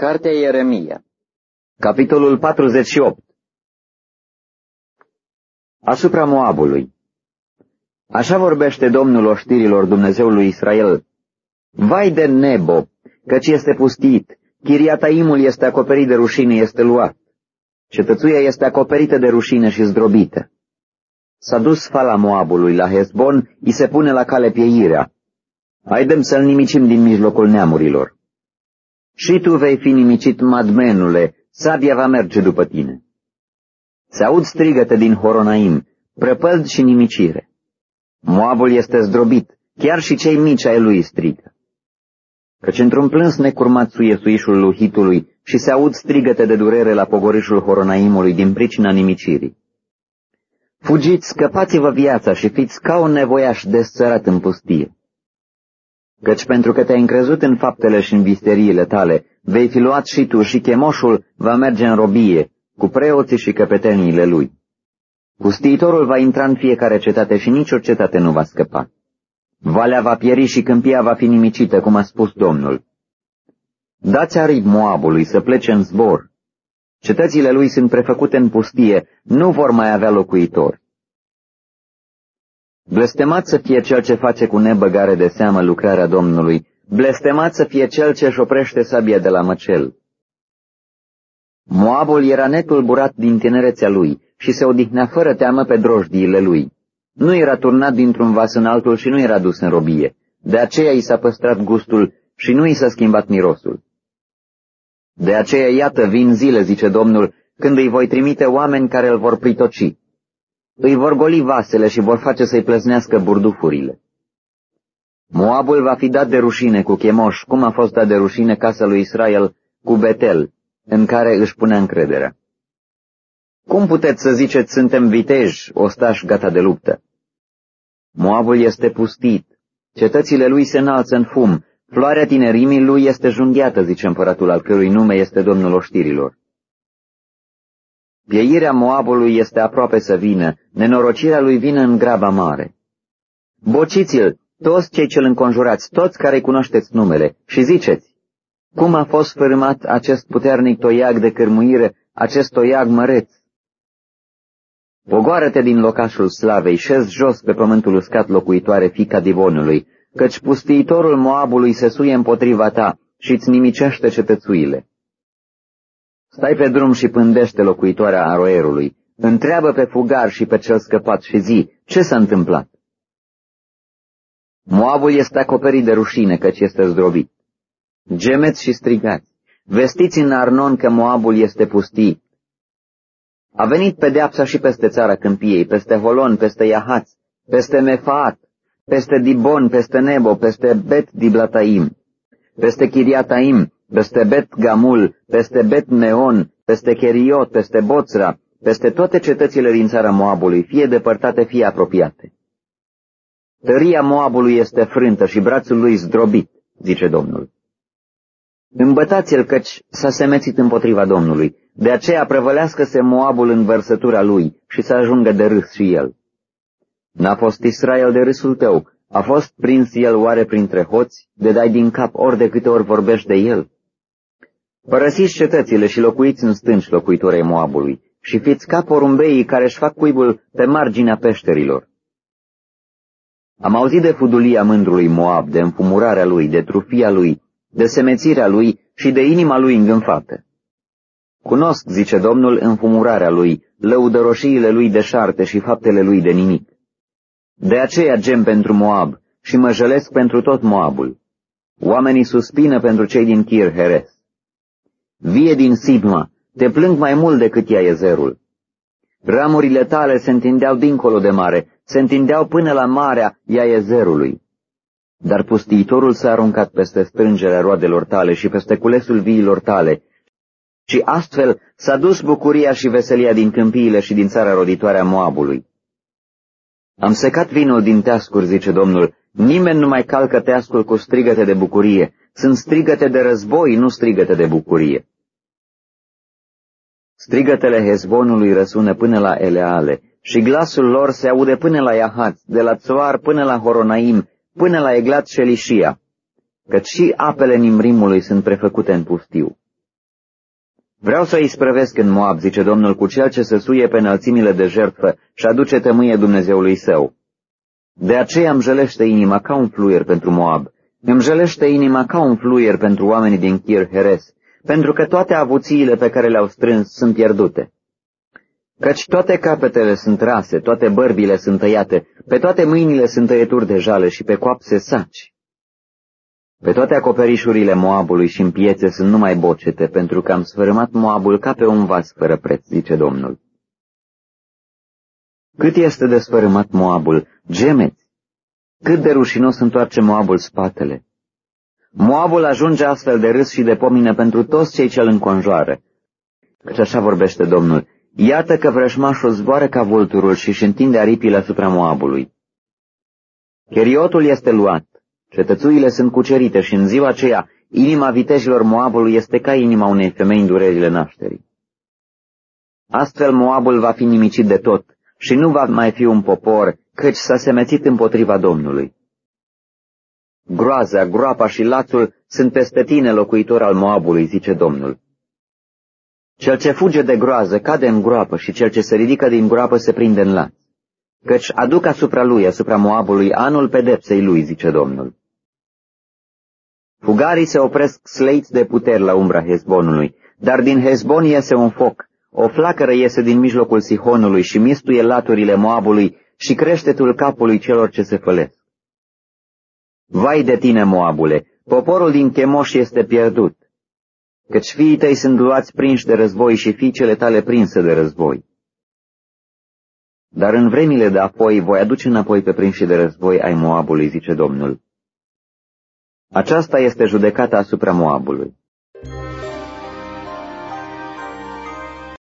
Cartea Ieremia Capitolul 48 Asupra Moabului Așa vorbește Domnul oștirilor Dumnezeului Israel. Vai de Nebo, căci este pustit, Chiriataimul este acoperit de rușine, este luat. Cetățuia este acoperită de rușine și zdrobită. S-a dus fala Moabului la Hezbon, îi se pune la cale pieirea. Haidem să-l nimicim din mijlocul neamurilor. Și tu vei fi nimicit, madmenule, sabia va merge după tine. Se aud strigăte din Horonaim, prăpăld și nimicire. Moabul este zdrobit, chiar și cei mici ai lui strigă. Căci într-un plâns necurmat suie suișul luhitului și se aud strigăte de durere la pogorișul Horonaimului din pricina nimicirii. Fugiți, scăpați-vă viața și fiți ca un nevoiaș desțărat în pustie. Căci pentru că te-ai încrezut în faptele și în visteriile tale, vei fi luat și tu și chemoșul va merge în robie, cu preoții și căpeteniile lui. Pustiitorul va intra în fiecare cetate și nicio cetate nu va scăpa. Valea va pieri și câmpia va fi nimicită, cum a spus Domnul. Dați arip Moabului să plece în zbor. Cetățile lui sunt prefăcute în pustie, nu vor mai avea locuitori. Blestemat să fie cel ce face cu nebăgare de seamă lucrarea Domnului, blestemat să fie cel ce își oprește sabia de la măcel. Moabul era netulburat din tinerețea lui și se odihnea fără teamă pe drojdiile lui. Nu era turnat dintr-un vas în altul și nu era dus în robie. De aceea i s-a păstrat gustul și nu i s-a schimbat mirosul. De aceea, iată, vin zile, zice Domnul, când îi voi trimite oameni care îl vor pritoci. Îi vor goli vasele și vor face să-i plăznească burdufurile. Moabul va fi dat de rușine cu Chemoș, cum a fost dat de rușine casa lui Israel cu Betel, în care își pune încrederea. Cum puteți să ziceți, suntem viteji, ostași gata de luptă? Moabul este pustit, cetățile lui se înalță în fum, floarea tinerimii lui este junghiată, zice împăratul, al cărui nume este domnul oștirilor. Pieirea Moabului este aproape să vină, nenorocirea lui vine în graba mare. Bociți-l, toți cei ce-l înconjurați, toți care cunoașteți numele, și ziceți, cum a fost fărâmat acest puternic toiag de cărmuire, acest toiag măreț? Pogoară-te din locașul slavei, șez jos pe pământul uscat locuitoare fica divonului, căci pustiitorul Moabului se suie împotriva ta și îți nimicește cetățuile. Stai pe drum și pândește locuitoarea aroerului, întreabă pe fugar și pe cel scăpat și zi, ce s-a întâmplat? Moabul este acoperit de rușine, căci este zdrobit. Gemeți și strigați, vestiți în Arnon că Moabul este pustit. A venit pedeapsa și peste țara câmpiei, peste Holon, peste Iahaț, peste Mefaat, peste Dibon, peste Nebo, peste Bet Diblataim, peste Chiriataim, peste Bet Gamul, peste Bet Meon, peste Cheriot, peste Boțra, peste toate cetățile din țara Moabului, fie depărtate, fie apropiate. Tăria Moabului este frântă și brațul lui zdrobit, zice Domnul. Îmbătați-l căci s-a semețit împotriva Domnului, de aceea prevălească-se Moabul în vărsătura lui și să ajungă de râs și el. N-a fost Israel de râsul tău, a fost prins el oare printre hoți, de dai din cap ori de câte ori vorbești de el? Părăsiți cetățile și locuiți în stânci locuitorii Moabului și fiți ca porumbeii care își fac cuibul pe marginea peșterilor. Am auzit de fudulia mândrului Moab, de înfumurarea lui, de trufia lui, de semețirea lui și de inima lui îngânfată. Cunosc, zice Domnul, înfumurarea lui, lăudăroșiile lui de șarte și faptele lui de nimic. De aceea gem pentru Moab și mă jălesc pentru tot Moabul. Oamenii suspină pentru cei din Kir Heres. Vie din Sibma, te plâng mai mult decât ea e zerul. Ramurile tale se întindeau dincolo de mare, se întindeau până la marea Iaezerului. Dar pustiitorul s-a aruncat peste strângerea roadelor tale și peste culesul viilor tale, și astfel s-a dus bucuria și veselia din câmpiile și din țara roditoare a Moabului. Am secat vinul din teascuri, zice Domnul, nimeni nu mai calcă teascul cu strigăte de bucurie, sunt strigăte de război, nu strigăte de bucurie. Strigătele Hezbonului răsună până la Eleale și glasul lor se aude până la Iahat, de la Țoar până la Horonaim, până la Eglat și Elishia, căci și apele Nimrimului sunt prefăcute în pustiu. Vreau să îi sprăvesc în Moab, zice Domnul, cu cel ce se suie pe înălțimile de jertfă și aduce tămâie Dumnezeului său. De aceea îmi jălește inima ca un fluier pentru Moab, îmi jălește inima ca un fluier pentru oamenii din Kir Heres, pentru că toate avuțiile pe care le-au strâns sunt pierdute. Căci toate capetele sunt rase, toate bărbile sunt tăiate, pe toate mâinile sunt tăieturi de jale și pe coapse saci. Pe toate acoperișurile Moabului și în piețe sunt numai bocete, pentru că am sfărâmat Moabul ca pe un vas fără preț, zice Domnul. Cât este de sfărâmat Moabul? Gemeți! Cât de rușinos întoarce Moabul spatele! Moabul ajunge astfel de râs și de pomină pentru toți cei ce îl înconjoară. Căci așa vorbește Domnul, iată că vrăjmașul zboară ca vulturul și își întinde aripile asupra Moabului. Cheriotul este luat, cetățuile sunt cucerite și în ziua aceea inima vitejilor Moabului este ca inima unei femei în durerile nașterii. Astfel Moabul va fi nimicit de tot și nu va mai fi un popor, căci s-a semețit împotriva Domnului. Groaza, groapa și lațul sunt peste tine, locuitor al Moabului, zice Domnul. Cel ce fuge de groază cade în groapă și cel ce se ridică din groapă se prinde în laț. Căci aduc asupra lui, asupra Moabului, anul pedepsei lui, zice Domnul. Fugarii se opresc sleiți de puteri la umbra Hezbonului, dar din Hezbon iese un foc, o flacără iese din mijlocul Sihonului și mistuie laturile Moabului și creștetul capului celor ce se fălesc. Vai de tine, Moabule, poporul din Chemoș este pierdut, căci fiii tăi sunt luați prinși de război și fiicele tale prinse de război. Dar în vremile de apoi voi aduce înapoi pe prinși de război ai Moabului, zice Domnul. Aceasta este judecata asupra Moabului.